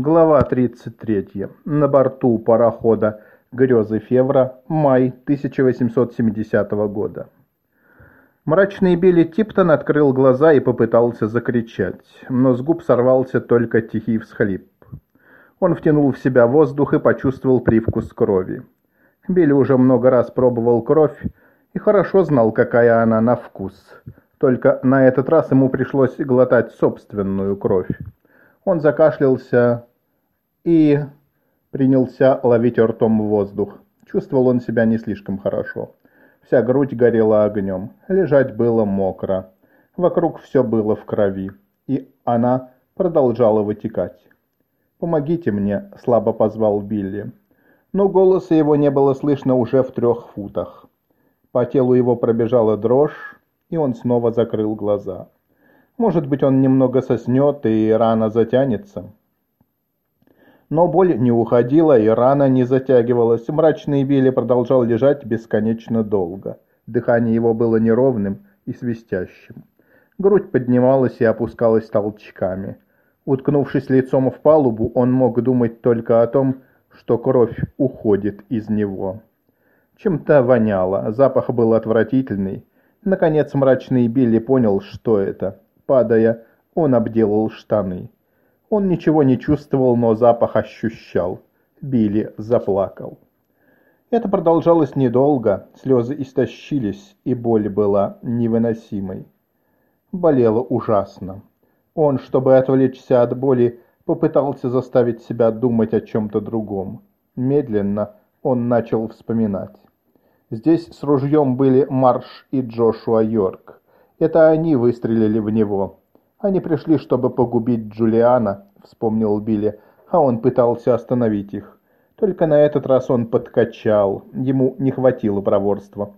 Глава 33. На борту парохода «Грезы Февра», май 1870 года. Мрачный Билли Типтон открыл глаза и попытался закричать, но с губ сорвался только тихий всхлип. Он втянул в себя воздух и почувствовал привкус крови. Билли уже много раз пробовал кровь и хорошо знал, какая она на вкус. Только на этот раз ему пришлось глотать собственную кровь. Он закашлялся и принялся ловить ртом воздух. Чувствовал он себя не слишком хорошо. Вся грудь горела огнем, лежать было мокро. Вокруг все было в крови, и она продолжала вытекать. «Помогите мне», — слабо позвал Билли. Но голоса его не было слышно уже в трех футах. По телу его пробежала дрожь, и он снова закрыл глаза. Может быть, он немного соснет, и рана затянется. Но боль не уходила, и рана не затягивалась. Мрачный Билли продолжал лежать бесконечно долго. Дыхание его было неровным и свистящим. Грудь поднималась и опускалась толчками. Уткнувшись лицом в палубу, он мог думать только о том, что кровь уходит из него. Чем-то воняло, запах был отвратительный. Наконец мрачный Билли понял, что это. Падая, он обделал штаны. Он ничего не чувствовал, но запах ощущал. Билли заплакал. Это продолжалось недолго, слезы истощились, и боль была невыносимой. Болело ужасно. Он, чтобы отвлечься от боли, попытался заставить себя думать о чем-то другом. Медленно он начал вспоминать. Здесь с ружьем были Марш и Джошуа Йорк. Это они выстрелили в него. Они пришли, чтобы погубить Джулиана, вспомнил Билли, а он пытался остановить их. Только на этот раз он подкачал, ему не хватило проворства.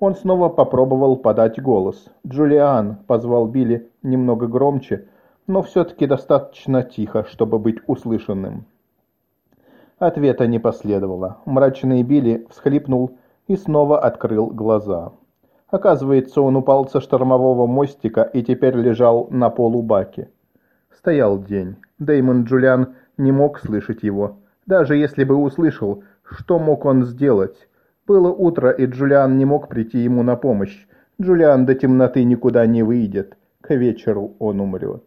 Он снова попробовал подать голос. «Джулиан!» — позвал Билли немного громче, но все-таки достаточно тихо, чтобы быть услышанным. Ответа не последовало. Мрачный Билли всхлипнул и снова открыл глаза. Оказывается, он упал со штормового мостика и теперь лежал на полу баки. Стоял день. Дэймон Джулиан не мог слышать его. Даже если бы услышал, что мог он сделать? Было утро, и Джулиан не мог прийти ему на помощь. Джулиан до темноты никуда не выйдет. К вечеру он умрет.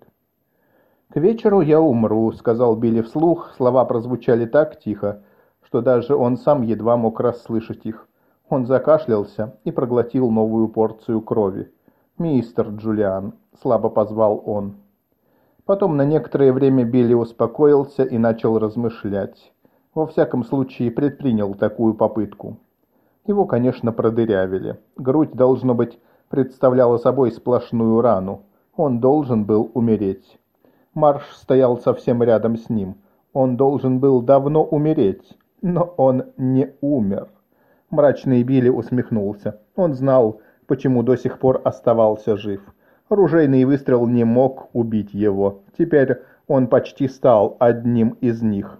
«К вечеру я умру», — сказал Билли вслух. Слова прозвучали так тихо, что даже он сам едва мог расслышать их. Он закашлялся и проглотил новую порцию крови. «Мистер Джулиан», — слабо позвал он. Потом на некоторое время Билли успокоился и начал размышлять. Во всяком случае, предпринял такую попытку. Его, конечно, продырявили. Грудь, должно быть, представляла собой сплошную рану. Он должен был умереть. Марш стоял совсем рядом с ним. Он должен был давно умереть, но он не умер. Мрачный Билли усмехнулся. Он знал, почему до сих пор оставался жив. Ружейный выстрел не мог убить его. Теперь он почти стал одним из них.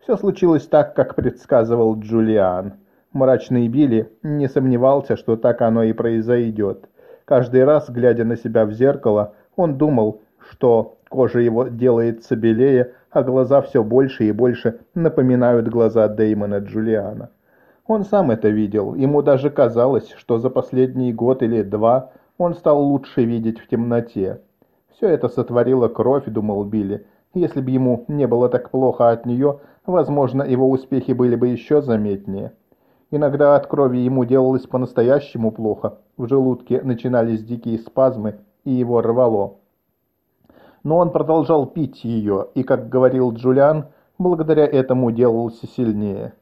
Все случилось так, как предсказывал Джулиан. Мрачный Билли не сомневался, что так оно и произойдет. Каждый раз, глядя на себя в зеркало, он думал, что кожа его делается белее, а глаза все больше и больше напоминают глаза Дэймона Джулиана. Он сам это видел, ему даже казалось, что за последний год или два он стал лучше видеть в темноте. Все это сотворила кровь, думал Билли. Если бы ему не было так плохо от нее, возможно, его успехи были бы еще заметнее. Иногда от крови ему делалось по-настоящему плохо. В желудке начинались дикие спазмы, и его рвало. Но он продолжал пить ее, и, как говорил Джулиан, благодаря этому делался сильнее.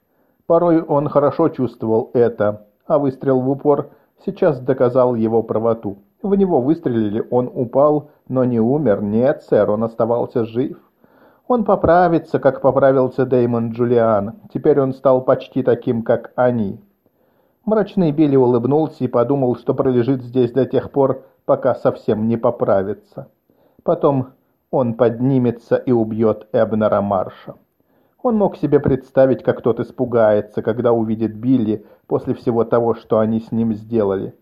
Порой он хорошо чувствовал это, а выстрел в упор сейчас доказал его правоту. В него выстрелили, он упал, но не умер. Нет, сэр, он оставался жив. Он поправится, как поправился Дэймон Джулиан. Теперь он стал почти таким, как они. Мрачный Билли улыбнулся и подумал, что пролежит здесь до тех пор, пока совсем не поправится. Потом он поднимется и убьет Эбнера Марша. Он мог себе представить, как тот испугается, когда увидит Билли после всего того, что они с ним сделали.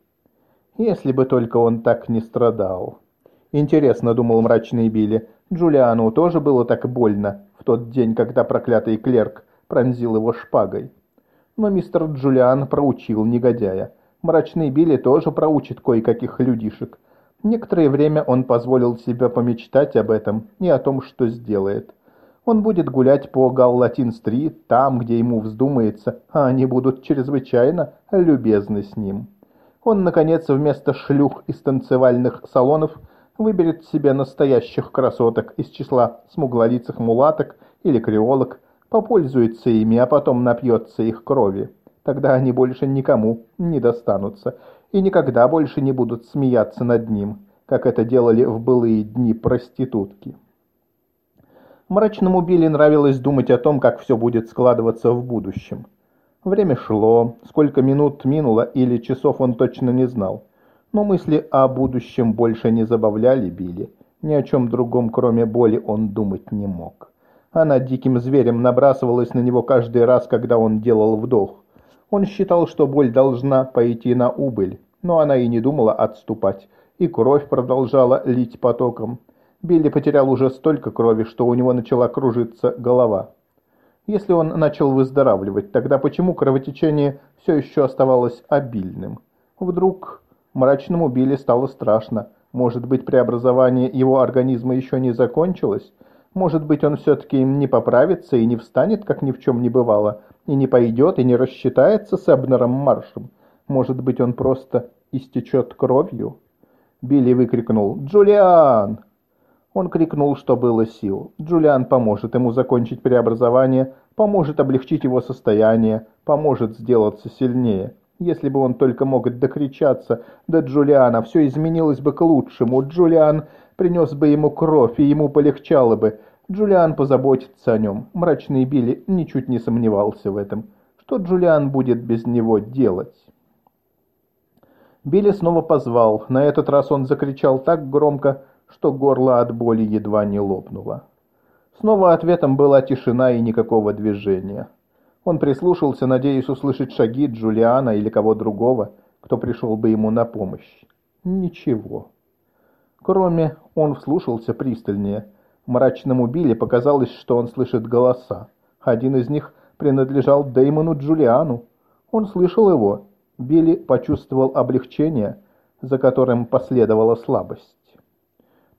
Если бы только он так не страдал. Интересно, думал мрачный Билли, Джулиану тоже было так больно в тот день, когда проклятый клерк пронзил его шпагой. Но мистер Джулиан проучил негодяя. Мрачный Билли тоже проучит кое-каких людишек. Некоторое время он позволил себе помечтать об этом и о том, что сделает. Он будет гулять по Галлатин-стрит, там, где ему вздумается, а они будут чрезвычайно любезны с ним. Он, наконец, вместо шлюх из танцевальных салонов выберет себе настоящих красоток из числа смуглолицых мулаток или креолок, попользуется ими, а потом напьется их крови. Тогда они больше никому не достанутся и никогда больше не будут смеяться над ним, как это делали в былые дни проститутки. Мрачному Билли нравилось думать о том, как все будет складываться в будущем. Время шло, сколько минут минуло или часов он точно не знал. Но мысли о будущем больше не забавляли Билли. Ни о чем другом, кроме боли, он думать не мог. Она диким зверем набрасывалась на него каждый раз, когда он делал вдох. Он считал, что боль должна пойти на убыль, но она и не думала отступать, и кровь продолжала лить потоком. Билли потерял уже столько крови, что у него начала кружиться голова. Если он начал выздоравливать, тогда почему кровотечение все еще оставалось обильным? Вдруг мрачному Билли стало страшно. Может быть, преобразование его организма еще не закончилось? Может быть, он все-таки не поправится и не встанет, как ни в чем не бывало, и не пойдет, и не рассчитается с Эбнером Маршем? Может быть, он просто истечет кровью? Билли выкрикнул «Джулиан!» Он крикнул, что было сил. Джулиан поможет ему закончить преобразование, поможет облегчить его состояние, поможет сделаться сильнее. Если бы он только мог докричаться до Джулиана, все изменилось бы к лучшему. Джулиан принес бы ему кровь, и ему полегчало бы. Джулиан позаботится о нем. Мрачный Билли ничуть не сомневался в этом. Что Джулиан будет без него делать? Билли снова позвал. На этот раз он закричал так громко, что горло от боли едва не лопнуло. Снова ответом была тишина и никакого движения. Он прислушался, надеясь услышать шаги Джулиана или кого другого, кто пришел бы ему на помощь. Ничего. Кроме, он вслушался пристальнее. Мрачному Билли показалось, что он слышит голоса. Один из них принадлежал Дэймону Джулиану. Он слышал его. Билли почувствовал облегчение, за которым последовала слабость.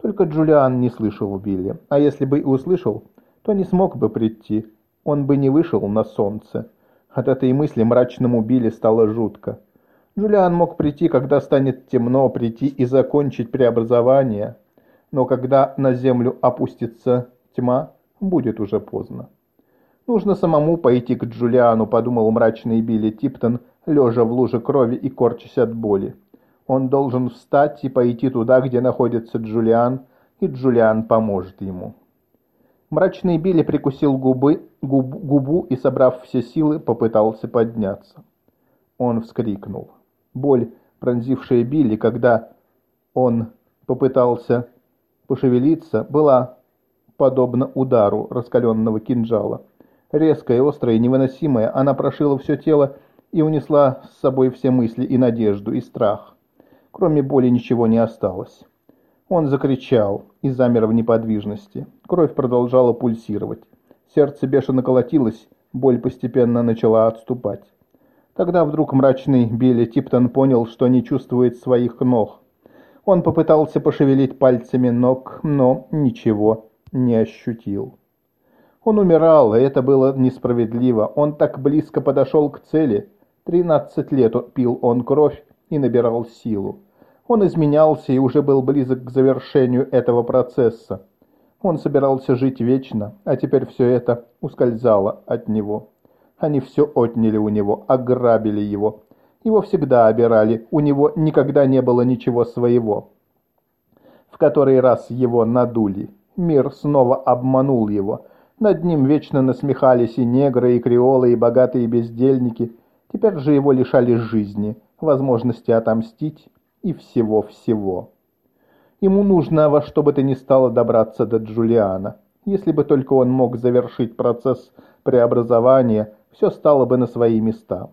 Только Джулиан не слышал Билли, а если бы и услышал, то не смог бы прийти, он бы не вышел на солнце. От этой мысли мрачному Билли стало жутко. Джулиан мог прийти, когда станет темно, прийти и закончить преобразование, но когда на землю опустится тьма, будет уже поздно. Нужно самому пойти к Джулиану, подумал мрачный Билли Типтон, лежа в луже крови и корчась от боли. Он должен встать и пойти туда, где находится Джулиан, и Джулиан поможет ему. Мрачный Билли прикусил губы, губ, губу и, собрав все силы, попытался подняться. Он вскрикнул. Боль, пронзившая Билли, когда он попытался пошевелиться, была подобна удару раскаленного кинжала. Резкая, острая, невыносимая, она прошила все тело и унесла с собой все мысли и надежду, и страх. Кроме боли ничего не осталось. Он закричал и замер в неподвижности. Кровь продолжала пульсировать. Сердце бешено колотилось, боль постепенно начала отступать. Тогда вдруг мрачный Билли Типтон понял, что не чувствует своих ног. Он попытался пошевелить пальцами ног, но ничего не ощутил. Он умирал, и это было несправедливо. Он так близко подошел к цели. Тринадцать лет пил он кровь, и набирал силу. Он изменялся и уже был близок к завершению этого процесса. Он собирался жить вечно, а теперь все это ускользало от него. Они все отняли у него, ограбили его. Его всегда обирали, у него никогда не было ничего своего. В который раз его надули. Мир снова обманул его. Над ним вечно насмехались и негры, и креолы, и богатые бездельники. Теперь же его лишали жизни возможности отомстить и всего-всего. Ему нужно во что бы то ни стало добраться до Джулиана. Если бы только он мог завершить процесс преобразования, все стало бы на свои места.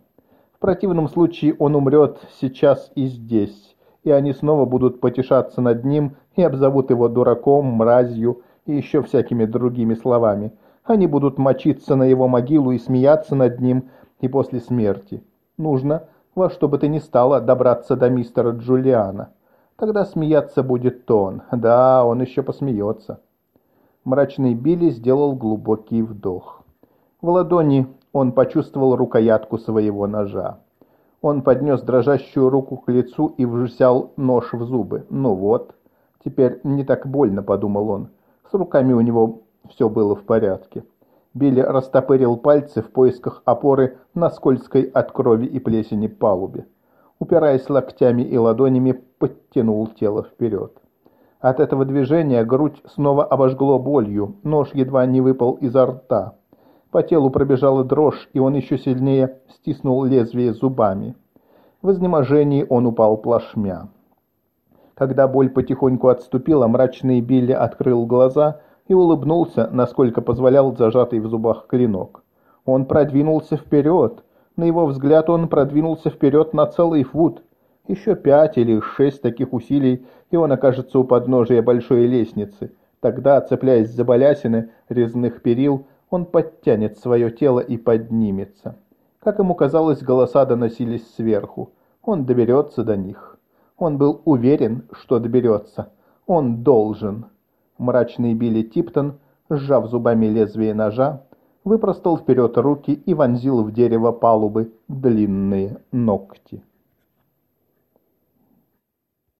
В противном случае он умрет сейчас и здесь, и они снова будут потешаться над ним и обзовут его дураком, мразью и еще всякими другими словами. Они будут мочиться на его могилу и смеяться над ним и после смерти. Нужно во что бы то ни стало добраться до мистера Джулиана. Тогда смеяться будет он. Да, он еще посмеется. Мрачный Билли сделал глубокий вдох. В ладони он почувствовал рукоятку своего ножа. Он поднес дрожащую руку к лицу и взял нож в зубы. «Ну вот, теперь не так больно», — подумал он. С руками у него все было в порядке. Билли растопырил пальцы в поисках опоры на скользкой от крови и плесени палубе. Упираясь локтями и ладонями, подтянул тело вперед. От этого движения грудь снова обожгло болью, нож едва не выпал изо рта. По телу пробежала дрожь, и он еще сильнее стиснул лезвие зубами. В изнеможении он упал плашмя. Когда боль потихоньку отступила, мрачный Билли открыл глаза и улыбнулся, насколько позволял зажатый в зубах клинок. Он продвинулся вперед. На его взгляд он продвинулся вперед на целый фут. Еще пять или шесть таких усилий, и он окажется у подножия большой лестницы. Тогда, цепляясь за балясины резных перил, он подтянет свое тело и поднимется. Как ему казалось, голоса доносились сверху. Он доберется до них. Он был уверен, что доберется. Он должен. Мрачный Билли Типтон, сжав зубами лезвие ножа, выпростал вперед руки и вонзил в дерево палубы длинные ногти.